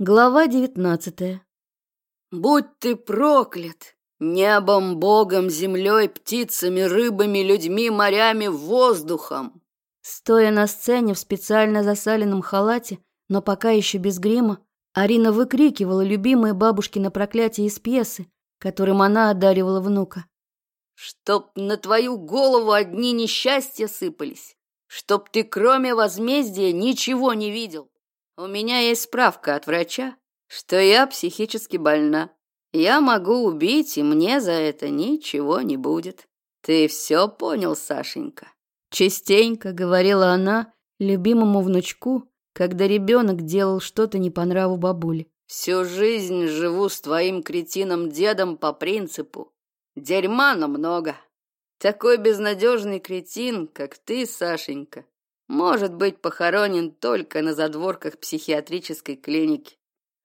Глава девятнадцатая. «Будь ты проклят! Небом, богом, землей, птицами, рыбами, людьми, морями, воздухом!» Стоя на сцене в специально засаленном халате, но пока еще без грима, Арина выкрикивала любимые бабушкины проклятия из пьесы, которым она одаривала внука. «Чтоб на твою голову одни несчастья сыпались! Чтоб ты кроме возмездия ничего не видел!» У меня есть справка от врача, что я психически больна. Я могу убить, и мне за это ничего не будет. Ты все понял, Сашенька?» Частенько говорила она любимому внучку, когда ребенок делал что-то не по нраву бабуле. «Всю жизнь живу с твоим кретином дедом по принципу. Дерьма намного. Такой безнадежный кретин, как ты, Сашенька, может быть похоронен только на задворках психиатрической клиники.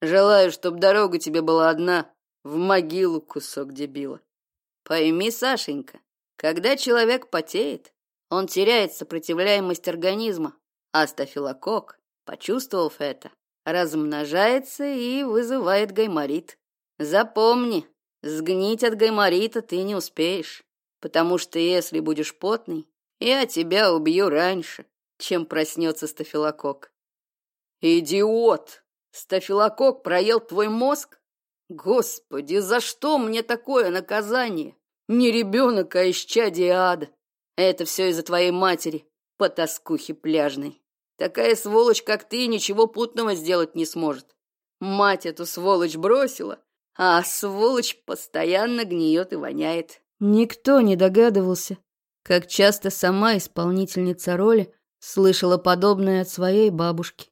Желаю, чтобы дорога тебе была одна, в могилу кусок дебила. Пойми, Сашенька, когда человек потеет, он теряет сопротивляемость организма, а стафилококк, почувствовав это, размножается и вызывает гайморит. Запомни, сгнить от гайморита ты не успеешь, потому что если будешь потный, я тебя убью раньше чем проснется стафилококк. Идиот! Стафилококк проел твой мозг? Господи, за что мне такое наказание? Не ребенок, а исчадие ада. Это все из-за твоей матери, потаскухи пляжной. Такая сволочь, как ты, ничего путного сделать не сможет. Мать эту сволочь бросила, а сволочь постоянно гниет и воняет. Никто не догадывался, как часто сама исполнительница роли Слышала подобное от своей бабушки.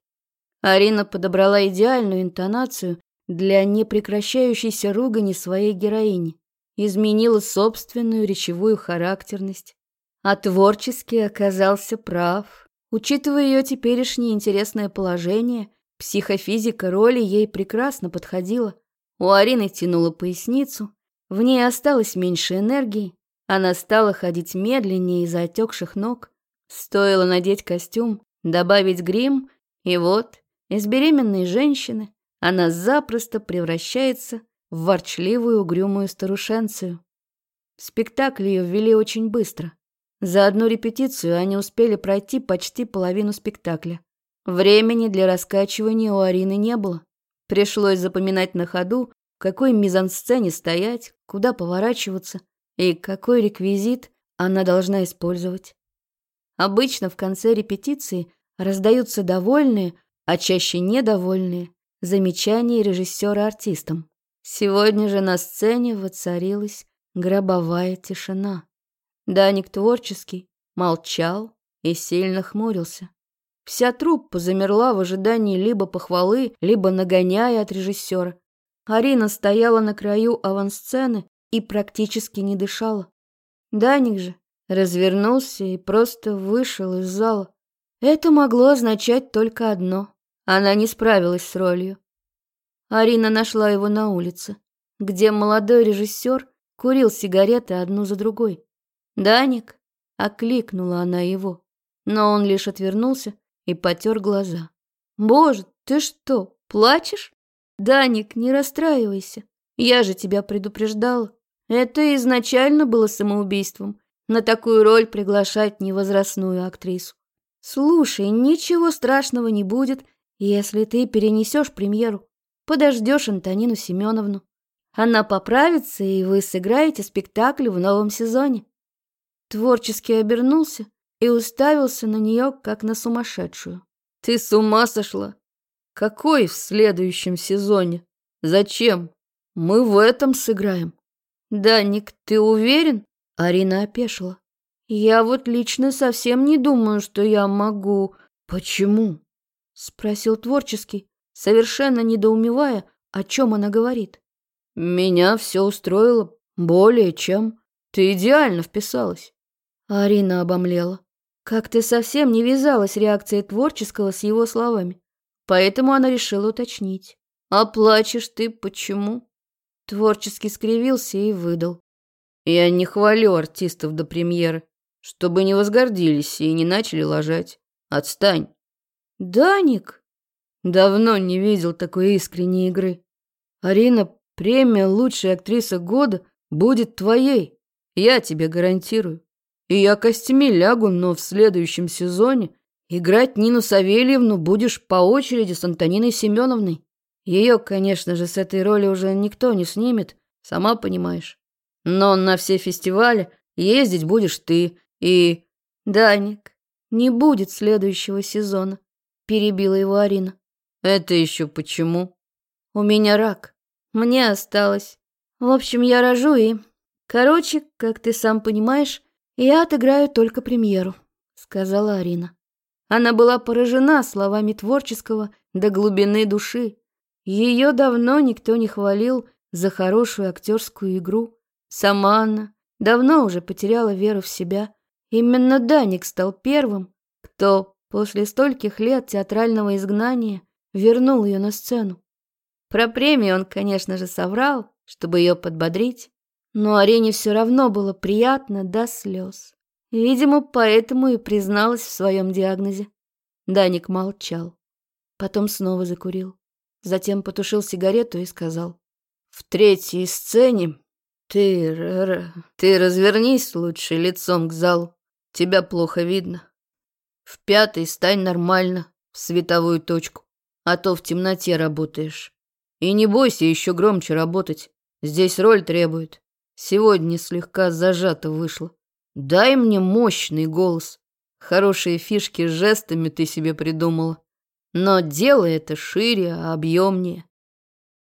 Арина подобрала идеальную интонацию для непрекращающейся ругани своей героини, изменила собственную речевую характерность, а творчески оказался прав. Учитывая ее теперешнее интересное положение, психофизика роли ей прекрасно подходила. У Арины тянула поясницу, в ней осталось меньше энергии, она стала ходить медленнее из-за отекших ног, Стоило надеть костюм, добавить грим, и вот из беременной женщины она запросто превращается в ворчливую угрюмую старушенцию. Спектакль ее ввели очень быстро. За одну репетицию они успели пройти почти половину спектакля. Времени для раскачивания у Арины не было. Пришлось запоминать на ходу, в какой мизансцене стоять, куда поворачиваться и какой реквизит она должна использовать. Обычно в конце репетиции раздаются довольные, а чаще недовольные, замечания режиссера артистам. Сегодня же на сцене воцарилась гробовая тишина. Даник творческий молчал и сильно хмурился. Вся труппа замерла в ожидании либо похвалы, либо нагоняя от режиссера. Арина стояла на краю авансцены и практически не дышала. Даник же развернулся и просто вышел из зала. Это могло означать только одно. Она не справилась с ролью. Арина нашла его на улице, где молодой режиссер курил сигареты одну за другой. «Даник!» — окликнула она его, но он лишь отвернулся и потер глаза. «Боже, ты что, плачешь? Даник, не расстраивайся. Я же тебя предупреждала. Это изначально было самоубийством, на такую роль приглашать невозрастную актрису. Слушай, ничего страшного не будет, если ты перенесешь премьеру. Подождешь Антонину Семеновну. Она поправится, и вы сыграете спектакль в новом сезоне. Творчески обернулся и уставился на нее, как на сумасшедшую. Ты с ума сошла? Какой в следующем сезоне? Зачем? Мы в этом сыграем. Даник, ты уверен? Арина опешила. «Я вот лично совсем не думаю, что я могу...» «Почему?» — спросил творческий, совершенно недоумевая, о чем она говорит. «Меня все устроило более чем. Ты идеально вписалась». Арина обомлела. Как-то совсем не вязалась реакция творческого с его словами. Поэтому она решила уточнить. «А плачешь ты почему?» Творческий скривился и выдал. Я не хвалю артистов до премьеры, чтобы не возгордились и не начали ложать. Отстань. Даник! Давно не видел такой искренней игры. Арина, премия «Лучшая актриса года» будет твоей. Я тебе гарантирую. И я костями лягу, но в следующем сезоне играть Нину Савельевну будешь по очереди с Антониной Семеновной. Ее, конечно же, с этой роли уже никто не снимет, сама понимаешь. Но на все фестивали ездить будешь ты и... Даник, не будет следующего сезона, перебила его Арина. Это еще почему? У меня рак. Мне осталось. В общем, я рожу и... Короче, как ты сам понимаешь, я отыграю только премьеру, сказала Арина. Она была поражена словами творческого до глубины души. Ее давно никто не хвалил за хорошую актерскую игру. Сама она давно уже потеряла веру в себя. Именно Даник стал первым, кто после стольких лет театрального изгнания вернул ее на сцену. Про премию он, конечно же, соврал, чтобы ее подбодрить, но Арене все равно было приятно до слез. Видимо, поэтому и призналась в своем диагнозе. Даник молчал, потом снова закурил, затем потушил сигарету и сказал. «В третьей сцене ты, ты развернись лучше лицом к залу, тебя плохо видно. В пятой стань нормально, в световую точку а то в темноте работаешь. И не бойся еще громче работать. Здесь роль требует. Сегодня слегка зажато вышло. Дай мне мощный голос. Хорошие фишки жестами ты себе придумала. Но делай это шире, объемнее.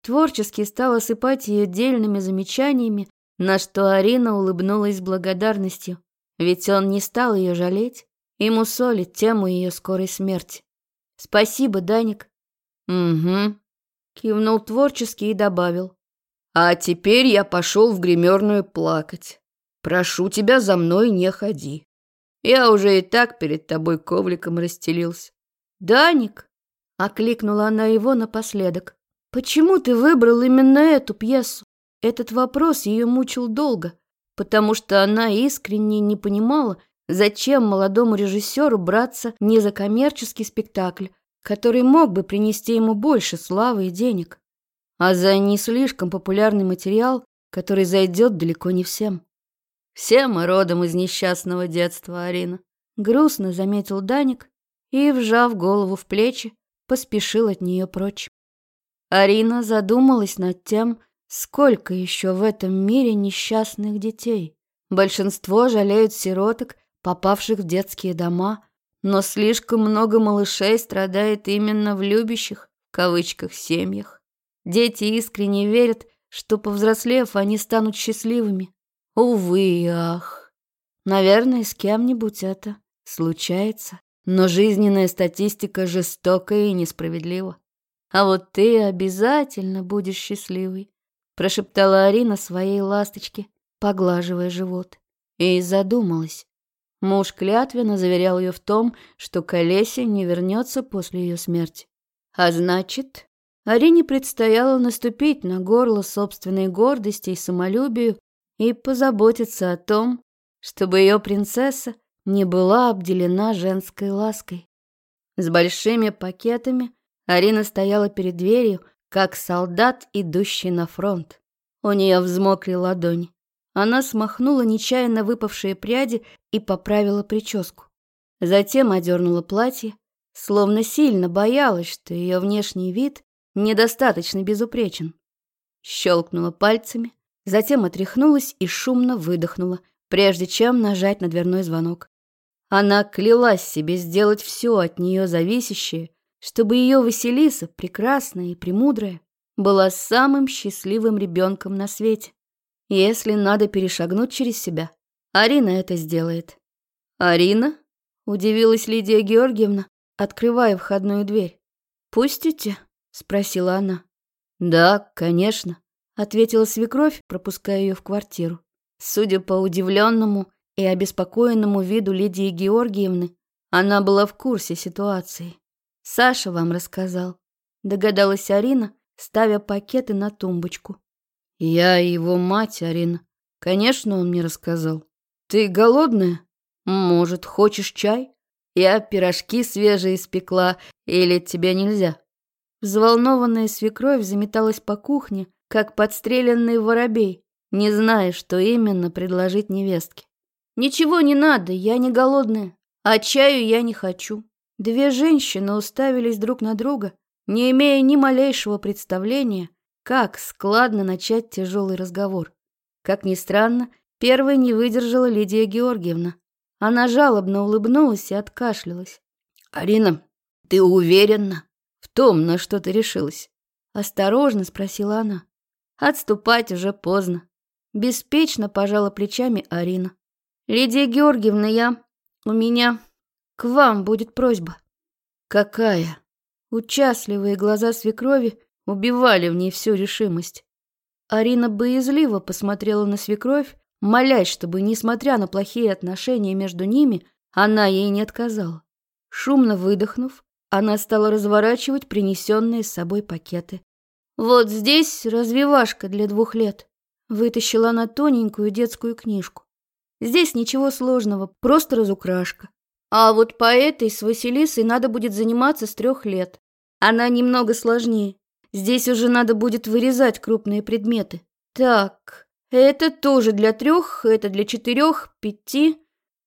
Творчески стал осыпать ее дельными замечаниями, на что Арина улыбнулась с благодарностью, ведь он не стал ее жалеть и мусолить тему ее скорой смерти. «Спасибо, Даник. «Угу», — кивнул творчески и добавил. «А теперь я пошел в гримерную плакать. Прошу тебя, за мной не ходи. Я уже и так перед тобой ковликом расстелился». «Даник», — окликнула она его напоследок, «почему ты выбрал именно эту пьесу?» Этот вопрос ее мучил долго, потому что она искренне не понимала, зачем молодому режиссеру браться не за коммерческий спектакль, который мог бы принести ему больше славы и денег, а за не слишком популярный материал, который зайдет далеко не всем. Все мы родом из несчастного детства, Арина. Грустно заметил Даник и, вжав голову в плечи, поспешил от нее прочь. Арина задумалась над тем, сколько еще в этом мире несчастных детей. Большинство жалеют сироток, попавших в детские дома, но слишком много малышей страдает именно в любящих, в кавычках, семьях. Дети искренне верят, что, повзрослев, они станут счастливыми. Увы и ах. Наверное, с кем-нибудь это случается. Но жизненная статистика жестока и несправедлива. А вот ты обязательно будешь счастливой, прошептала Арина своей ласточке, поглаживая живот. И задумалась. Муж клятвенно заверял ее в том, что Колесия не вернется после ее смерти. А значит, Арине предстояло наступить на горло собственной гордости и самолюбию и позаботиться о том, чтобы ее принцесса не была обделена женской лаской. С большими пакетами Арина стояла перед дверью, как солдат, идущий на фронт. У нее взмокли ладони. Она смахнула нечаянно выпавшие пряди и поправила прическу. Затем одернула платье, словно сильно боялась, что ее внешний вид недостаточно безупречен. Щелкнула пальцами, затем отряхнулась и шумно выдохнула, прежде чем нажать на дверной звонок. Она клялась себе сделать все от нее зависящее, чтобы ее Василиса, прекрасная и премудрая, была самым счастливым ребенком на свете. Если надо перешагнуть через себя, Арина это сделает. «Арина?» – удивилась Лидия Георгиевна, открывая входную дверь. «Пустите?» – спросила она. «Да, конечно», – ответила свекровь, пропуская ее в квартиру. Судя по удивленному и обеспокоенному виду Лидии Георгиевны, она была в курсе ситуации. «Саша вам рассказал», – догадалась Арина, ставя пакеты на тумбочку. Я его мать, Арина. Конечно, он мне рассказал. Ты голодная? Может, хочешь чай? Я пирожки свежие испекла, или тебе нельзя? Взволнованная свекровь заметалась по кухне, как подстреленный воробей, не зная, что именно предложить невестке. «Ничего не надо, я не голодная, а чаю я не хочу». Две женщины уставились друг на друга, не имея ни малейшего представления, как складно начать тяжелый разговор. Как ни странно, первой не выдержала Лидия Георгиевна. Она жалобно улыбнулась и откашлялась. «Арина, ты уверена в том, на что ты решилась?» Осторожно спросила она. Отступать уже поздно. Беспечно пожала плечами Арина. «Лидия Георгиевна, я... У меня... К вам будет просьба». «Какая?» Участливые глаза свекрови убивали в ней всю решимость. Арина боязливо посмотрела на свекровь, молясь, чтобы, несмотря на плохие отношения между ними, она ей не отказала. Шумно выдохнув, она стала разворачивать принесенные с собой пакеты. «Вот здесь развивашка для двух лет», — вытащила она тоненькую детскую книжку. «Здесь ничего сложного, просто разукрашка. А вот по этой с Василисой надо будет заниматься с трех лет. Она немного сложнее. Здесь уже надо будет вырезать крупные предметы. Так, это тоже для трех, это для четырех, пяти.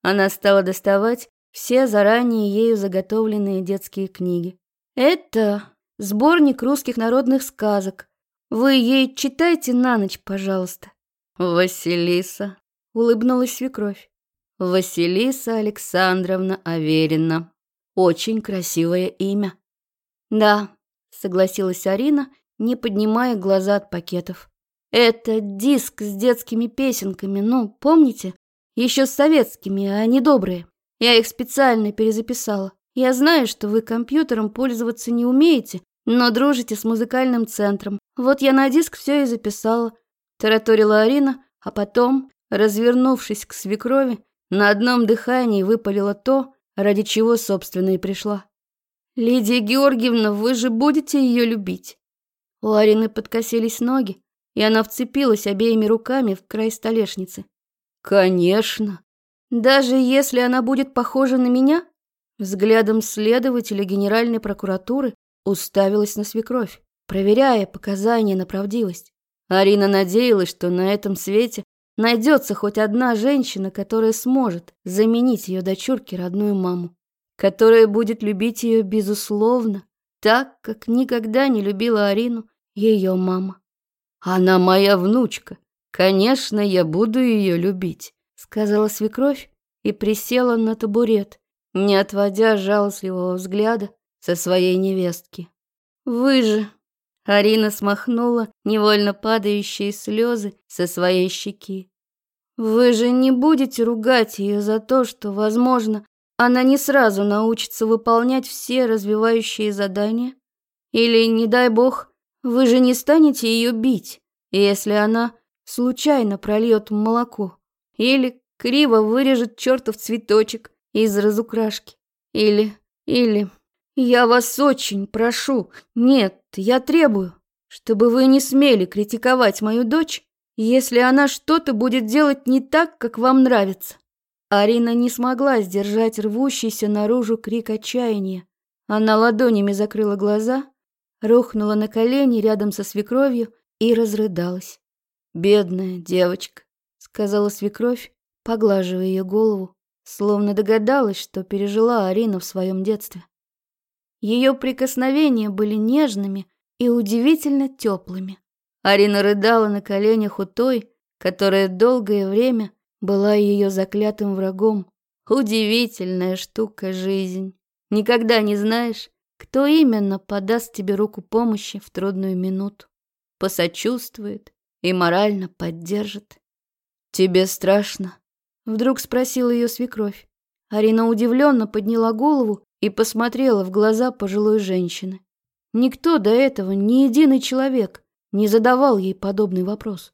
Она стала доставать все заранее ею заготовленные детские книги. Это сборник русских народных сказок. Вы ей читайте на ночь, пожалуйста. Василиса, улыбнулась свекровь. Василиса Александровна Аверина. Очень красивое имя. «Да», — согласилась Арина, не поднимая глаза от пакетов. «Это диск с детскими песенками, ну, помните? Еще с советскими, а не добрые. Я их специально перезаписала. Я знаю, что вы компьютером пользоваться не умеете, но дружите с музыкальным центром. Вот я на диск все и записала», — тараторила Арина, а потом, развернувшись к свекрови, на одном дыхании выпалила то, ради чего, собственно, и пришла. «Лидия Георгиевна, вы же будете ее любить?» У Арины подкосились ноги, и она вцепилась обеими руками в край столешницы. «Конечно!» «Даже если она будет похожа на меня?» Взглядом следователя Генеральной прокуратуры уставилась на свекровь, проверяя показания на правдивость. Арина надеялась, что на этом свете найдется хоть одна женщина, которая сможет заменить ее дочурке родную маму которая будет любить ее безусловно, так, как никогда не любила Арину ее мама. «Она моя внучка. Конечно, я буду ее любить», — сказала свекровь и присела на табурет, не отводя жалостливого взгляда со своей невестки. «Вы же...» — Арина смахнула невольно падающие слезы со своей щеки. «Вы же не будете ругать ее за то, что, возможно, она не сразу научится выполнять все развивающие задания? Или, не дай бог, вы же не станете ее бить, если она случайно прольет молоко? Или криво вырежет чертов цветочек из разукрашки? Или, или... Я вас очень прошу, нет, я требую, чтобы вы не смели критиковать мою дочь, если она что-то будет делать не так, как вам нравится. Арина не смогла сдержать рвущийся наружу крик отчаяния. Она ладонями закрыла глаза, рухнула на колени рядом со свекровью и разрыдалась. «Бедная девочка», — сказала свекровь, поглаживая ее голову, словно догадалась, что пережила Арина в своем детстве. Ее прикосновения были нежными и удивительно теплыми. Арина рыдала на коленях у той, которая долгое время была ее заклятым врагом. Удивительная штука жизнь. Никогда не знаешь, кто именно подаст тебе руку помощи в трудную минуту, посочувствует и морально поддержит. «Тебе страшно?» — вдруг спросила ее свекровь. Арина удивленно подняла голову и посмотрела в глаза пожилой женщины. Никто до этого, ни единый человек, не задавал ей подобный вопрос.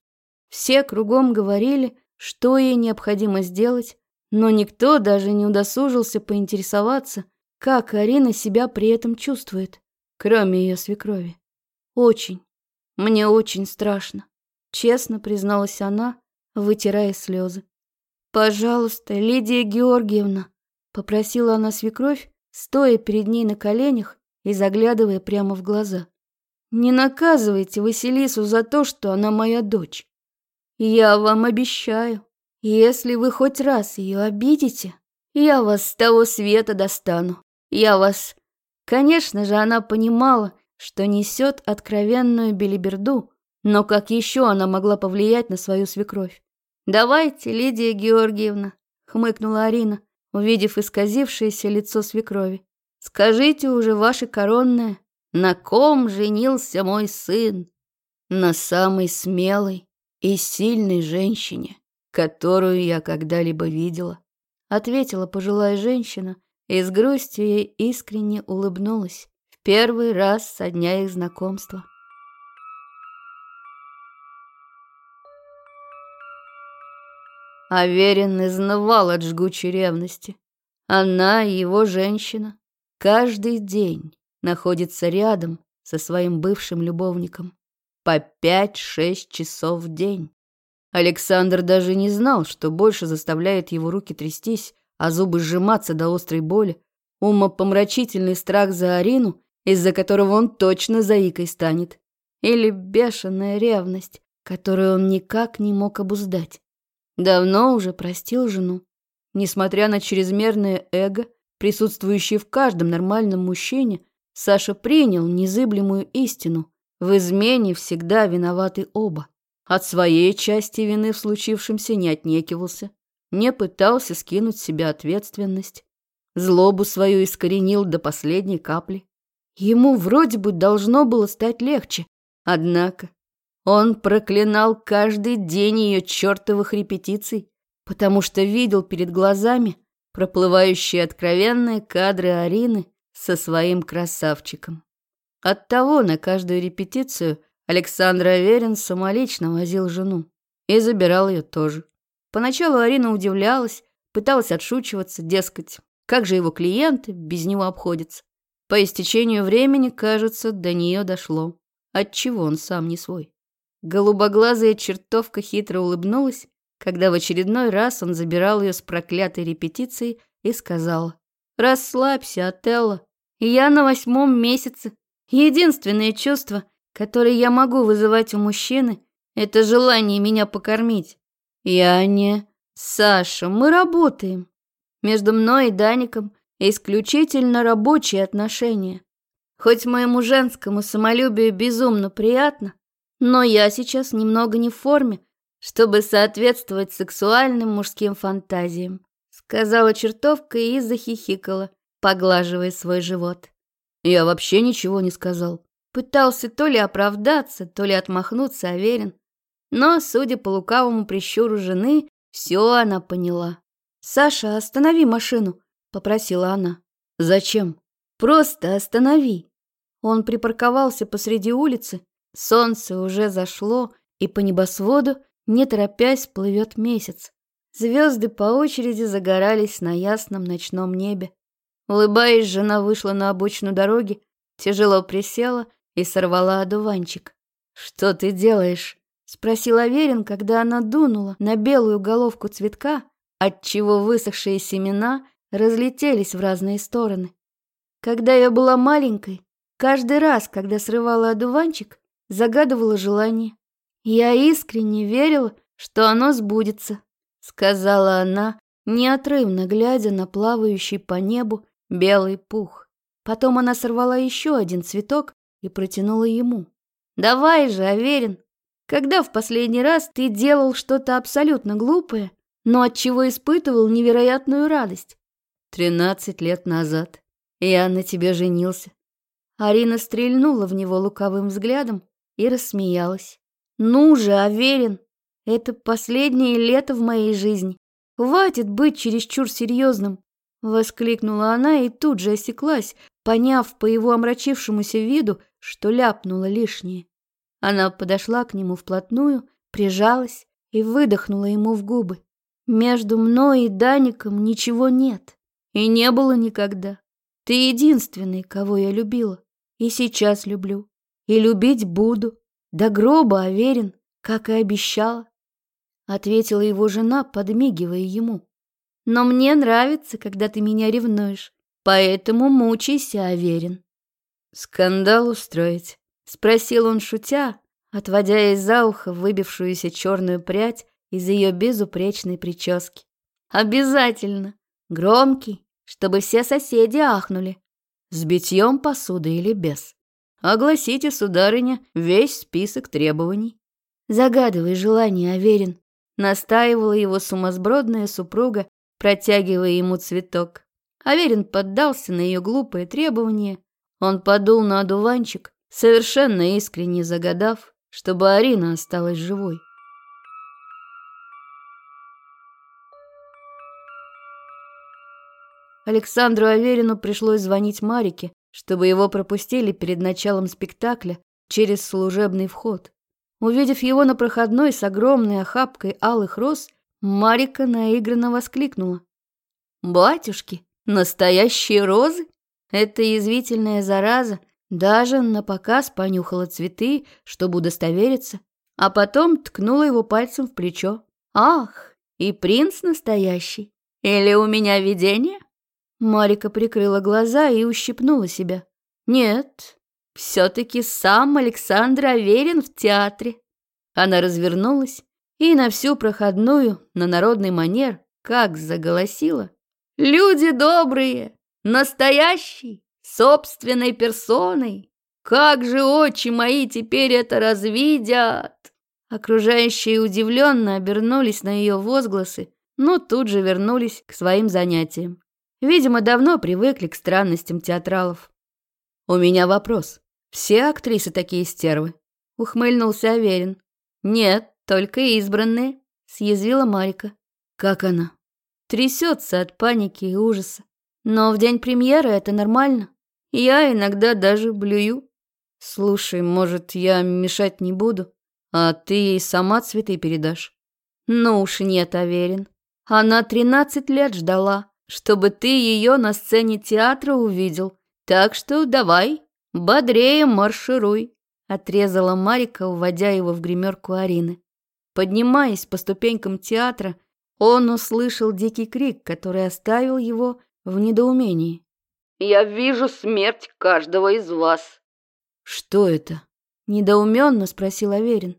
Все кругом говорили, что ей необходимо сделать, но никто даже не удосужился поинтересоваться, как Арина себя при этом чувствует, кроме ее свекрови. Очень, мне очень страшно, честно призналась она, вытирая слезы. «Пожалуйста, Лидия Георгиевна», — попросила она свекровь, стоя перед ней на коленях и заглядывая прямо в глаза. Не наказывайте Василису за то, что она моя дочь. Я вам обещаю, если вы хоть раз ее обидите, я вас с того света достану. Я вас... Конечно же, она понимала, что несет откровенную белиберду, но как еще она могла повлиять на свою свекровь? «Давайте, Лидия Георгиевна», — хмыкнула Арина, увидев исказившееся лицо свекрови. «Скажите уже ваше коронное, на ком женился мой сын? На самой смелой и сильной женщине, которую я когда-либо видела», — ответила пожилая женщина, и с грустью ей искренне улыбнулась в первый раз со дня их знакомства. Аверин изнывал от жгучей ревности. Она, его женщина, каждый день находится рядом со своим бывшим любовником. По пять-шесть часов в день. Александр даже не знал, что больше заставляет его руки трястись, а зубы сжиматься до острой боли. Умопомрачительный страх за Арину, из-за которого он точно заикой станет. Или бешеная ревность, которую он никак не мог обуздать. Давно уже простил жену. Несмотря на чрезмерное эго, присутствующее в каждом нормальном мужчине, Саша принял незыблемую истину. В измене всегда виноваты оба. От своей части вины в случившемся не отнекивался, не пытался скинуть с себя ответственность. Злобу свою искоренил до последней капли. Ему вроде бы должно было стать легче, однако он проклинал каждый день ее чертовых репетиций, потому что видел перед глазами проплывающие откровенные кадры Арины со своим красавчиком. Оттого на каждую репетицию Александр Аверин самолично возил жену и забирал ее тоже. Поначалу Арина удивлялась, пыталась отшучиваться, дескать, как же его клиенты без него обходятся. По истечению времени, кажется, до нее дошло, отчего он сам не свой. Голубоглазая чертовка хитро улыбнулась, когда в очередной раз он забирал ее с проклятой репетицией и сказал «Расслабься, Отелло, я на восьмом месяце. Единственное чувство, которое я могу вызывать у мужчины, это желание меня покормить. Я не... Саша, мы работаем. Между мной и Даником исключительно рабочие отношения. Хоть моему женскому самолюбию безумно приятно, но я сейчас немного не в форме, чтобы соответствовать сексуальным мужским фантазиям, сказала чертовка и захихикала, поглаживая свой живот. Я вообще ничего не сказал. Пытался то ли оправдаться, то ли отмахнуться, уверен. Но, судя по лукавому прищуру жены, все она поняла. «Саша, останови машину», — попросила она. «Зачем?» «Просто останови». Он припарковался посреди улицы, Солнце уже зашло, и по небосводу, не торопясь, плывет месяц. Звезды по очереди загорались на ясном ночном небе. Улыбаясь, жена вышла на обочину дороги, тяжело присела и сорвала одуванчик. «Что ты делаешь?» — спросил Аверин, когда она дунула на белую головку цветка, отчего высохшие семена разлетелись в разные стороны. Когда я была маленькой, каждый раз, когда срывала одуванчик, загадывала желание. Я искренне верила, что оно сбудется, сказала она, неотрывно глядя на плавающий по небу белый пух. Потом она сорвала еще один цветок и протянула ему. «Давай же, Аверин, когда в последний раз ты делал что-то абсолютно глупое, но от чего испытывал невероятную радость?» «Тринадцать лет назад. Я на тебе женился». Арина стрельнула в него лукавым взглядом и рассмеялась. «Ну же, Аверин, это последнее лето в моей жизни. Хватит быть чересчур серьезным!» Воскликнула она и тут же осеклась, поняв по его омрачившемуся виду, что ляпнула лишнее. Она подошла к нему вплотную, прижалась и выдохнула ему в губы. «Между мной и Даником ничего нет. И не было никогда. Ты единственный, кого я любила. И сейчас люблю и любить буду. До гроба уверен, как и обещала. Ответила его жена, подмигивая ему. Но мне нравится, когда ты меня ревнуешь, поэтому мучайся, Аверин. Скандал устроить, Спросил он, шутя, отводя из-за уха выбившуюся черную прядь из ее безупречной прически. «Обязательно! Громкий, чтобы все соседи ахнули. С битьем посуды или без? Огласите, сударыня, весь список требований». «Загадывай желание, Аверин», — настаивала его сумасбродная супруга, протягивая ему цветок. Аверин поддался на ее глупые требования. Он подул на одуванчик, совершенно искренне загадав, чтобы Арина осталась живой. Александру Аверину пришлось звонить Марике, чтобы его пропустили перед началом спектакля через служебный вход. Увидев его на проходной с огромной охапкой алых роз, Марика наигранно воскликнула. «Батюшки, настоящие розы? Это язвительная зараза даже на показ понюхала цветы, чтобы удостовериться, а потом ткнула его пальцем в плечо. «Ах, и принц настоящий! Или у меня видение?» Марика прикрыла глаза и ущипнула себя. «Нет, все-таки сам Александр Аверин в театре». Она развернулась и на всю проходную, на народный манер, как заголосила. «Люди добрые! Настоящий! Собственной персоной! Как же очи мои теперь это развидят!» Окружающие удивленно обернулись на ее возгласы, но тут же вернулись к своим занятиям. Видимо, давно привыкли к странностям театралов. «У меня вопрос. Все актрисы такие стервы?» — ухмыльнулся Аверин. «Нет, только избранные», — съязвила Марика. «Как она?» Трясется от паники и ужаса. Но в день премьеры это нормально. Я иногда даже блюю. Слушай, может, я мешать не буду, а ты ей сама цветы передашь? Ну уж нет, Аверин. Она тринадцать лет ждала, чтобы ты ее на сцене театра увидел. Так что давай, бодрее маршируй, отрезала Марика, уводя его в гримерку Арины. Поднимаясь по ступенькам театра, он услышал дикий крик, который оставил его в недоумении. «Я вижу смерть каждого из вас!» «Что это?» – недоуменно спросил Аверин.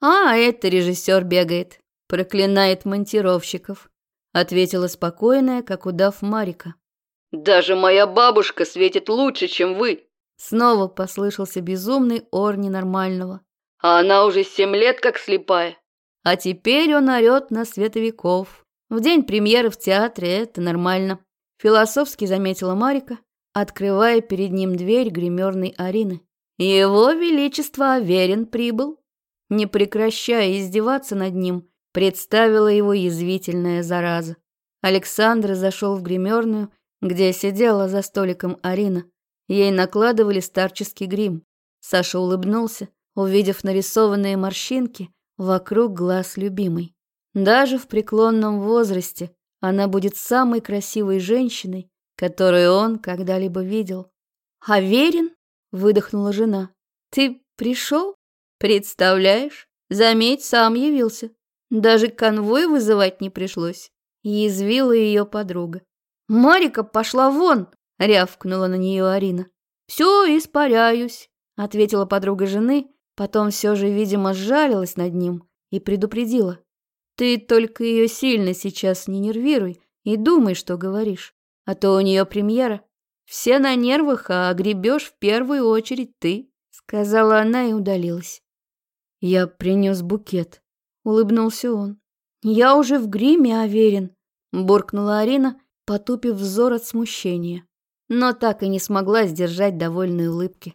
«А, это режиссер бегает, проклинает монтировщиков», – ответила спокойная, как удав Марика. «Даже моя бабушка светит лучше, чем вы!» Снова послышался безумный ор ненормального. «А она уже семь лет как слепая!» А теперь он орет на световиков. В день премьеры в театре это нормально. Философски заметила Марика, открывая перед ним дверь гримерной Арины. Его Величество Аверин прибыл. Не прекращая издеваться над ним, представила его язвительная зараза. Александр зашел в гримерную, где сидела за столиком Арина. Ей накладывали старческий грим. Саша улыбнулся, увидев нарисованные морщинки вокруг глаз любимой. Даже в преклонном возрасте она будет самой красивой женщиной, которую он когда-либо видел. «Аверин?» — выдохнула жена. «Ты пришел? Представляешь? Заметь, сам явился. Даже конвой вызывать не пришлось». Язвила ее подруга. «Марика пошла вон!» — рявкнула на нее Арина. «Все, испаряюсь», — ответила подруга жены, Потом все же, видимо, сжалилась над ним и предупредила. «Ты только ее сильно сейчас не нервируй и думай, что говоришь. А то у нее премьера. Все на нервах, а гребешь в первую очередь ты», — сказала она и удалилась. «Я принес букет», — улыбнулся он. «Я уже в гриме уверен», — буркнула Арина, потупив взор от смущения. Но так и не смогла сдержать довольной улыбки.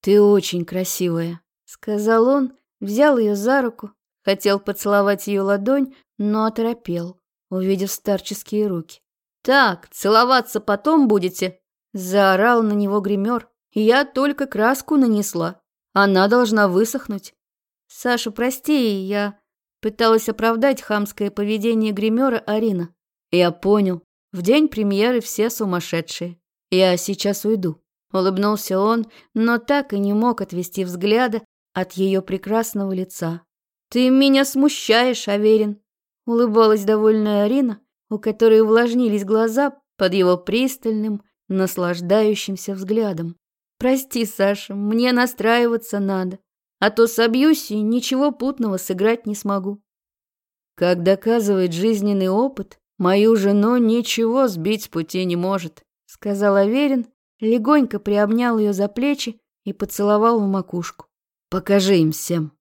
«Ты очень красивая», сказал он, взял ее за руку, хотел поцеловать ее ладонь, но оторопел, увидев старческие руки. «Так, целоваться потом будете?» Заорал на него гример. «Я только краску нанесла. Она должна высохнуть». «Саша, прости, я...» Пыталась оправдать хамское поведение гримера Арина. «Я понял. В день премьеры все сумасшедшие. Я сейчас уйду». Улыбнулся он, но так и не мог отвести взгляда от ее прекрасного лица. «Ты меня смущаешь, Аверин», — улыбалась довольная Арина, у которой увлажнились глаза под его пристальным, наслаждающимся взглядом. Прости, Саша, мне настраиваться надо, а то собьюсь и ничего путного сыграть не смогу. Как доказывает жизненный опыт, мою жену ничего сбить с пути не может, сказал Аверин, легонько приобнял ее за плечи и поцеловал в макушку. Покажи им всем.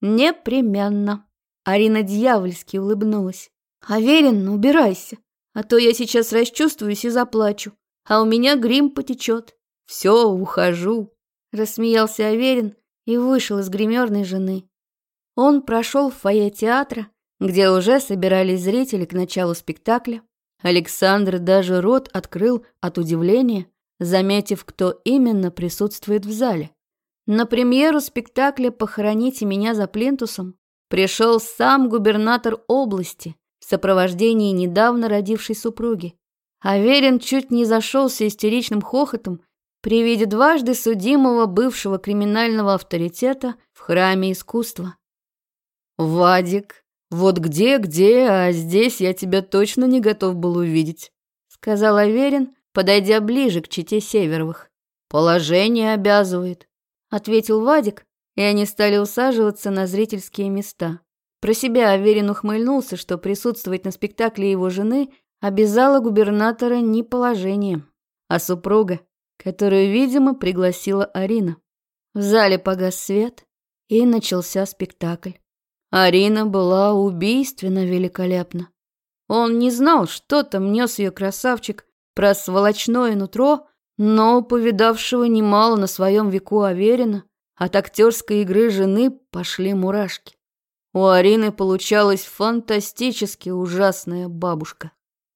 Непременно. Арина дьявольски улыбнулась. Аверин, убирайся, а то я сейчас расчувствуюсь и заплачу, а у меня грим потечет. Все, ухожу. Рассмеялся Аверин и вышел из гримерной жены. Он прошел в фойе театра, где уже собирались зрители к началу спектакля. Александр даже рот открыл от удивления, заметив, кто именно присутствует в зале. На премьеру спектакля «Похороните меня за плинтусом» пришел сам губернатор области в сопровождении недавно родившей супруги. Аверин чуть не зашелся истеричным хохотом при виде дважды судимого бывшего криминального авторитета в храме искусства. «Вадик, вот где-где, а здесь я тебя точно не готов был увидеть», сказал Аверин, подойдя ближе к чете Северовых. «Положение обязывает», ответил Вадик, и они стали усаживаться на зрительские места. Про себя Аверин ухмыльнулся, что присутствовать на спектакле его жены обязало губернатора не положением, а супруга, которую, видимо, пригласила Арина. В зале погас свет, и начался спектакль. Арина была убийственно великолепна. Он не знал, что там нес ее красавчик про сволочное нутро, но повидавшего немало на своем веку Аверина, от актерской игры жены пошли мурашки. У Арины получалась фантастически ужасная бабушка.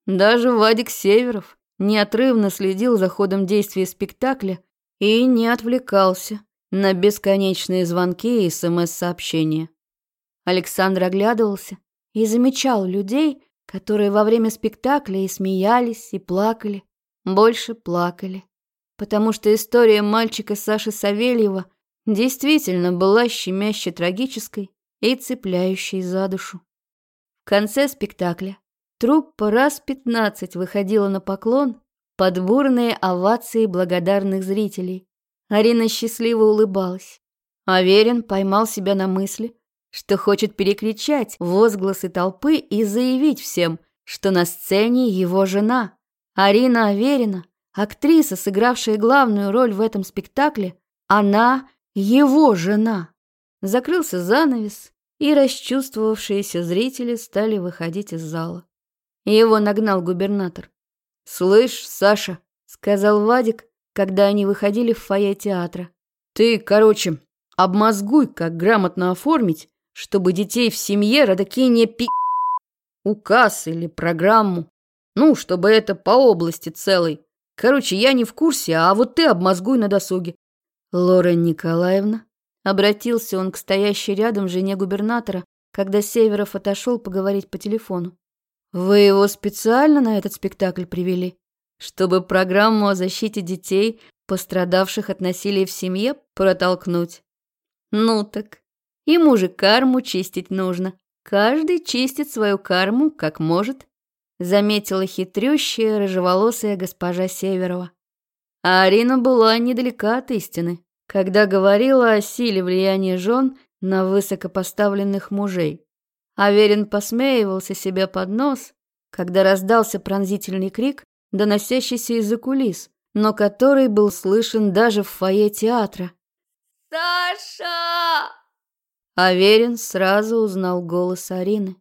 Даже Вадик Северов неотрывно следил за ходом действия спектакля и не отвлекался на бесконечные звонки и СМС-сообщения. Александр оглядывался и замечал людей, которые во время спектакля и смеялись, и плакали, больше плакали потому что история мальчика Саши Савельева действительно была щемяще трагической и цепляющей за душу. В конце спектакля труппа раз пятнадцать выходила на поклон под бурные овации благодарных зрителей. Арина счастливо улыбалась. Аверин поймал себя на мысли, что хочет перекричать возгласы толпы и заявить всем, что на сцене его жена. Арина Аверина Актриса, сыгравшая главную роль в этом спектакле, она его жена. Закрылся занавес, и расчувствовавшиеся зрители стали выходить из зала. Его нагнал губернатор. «Слышь, Саша», — сказал Вадик, когда они выходили в фойе театра. «Ты, короче, обмозгуй, как грамотно оформить, чтобы детей в семье родаки не пи... указ или программу. Ну, чтобы это по области целой. Короче, я не в курсе, а вот ты обмозгуй на досуге. Лора Николаевна, обратился он к стоящей рядом жене губернатора, когда Северов отошел поговорить по телефону. Вы его специально на этот спектакль привели, чтобы программу о защите детей, пострадавших от насилия в семье, протолкнуть. Ну так, ему же карму чистить нужно. Каждый чистит свою карму, как может заметила хитрющая рыжеволосая госпожа Северова. А Арина была недалека от истины, когда говорила о силе влияния жен на высокопоставленных мужей. Аверин посмеивался себе под нос, когда раздался пронзительный крик, доносящийся из-за кулис, но который был слышен даже в фойе театра. «Саша!» Аверин сразу узнал голос Арины.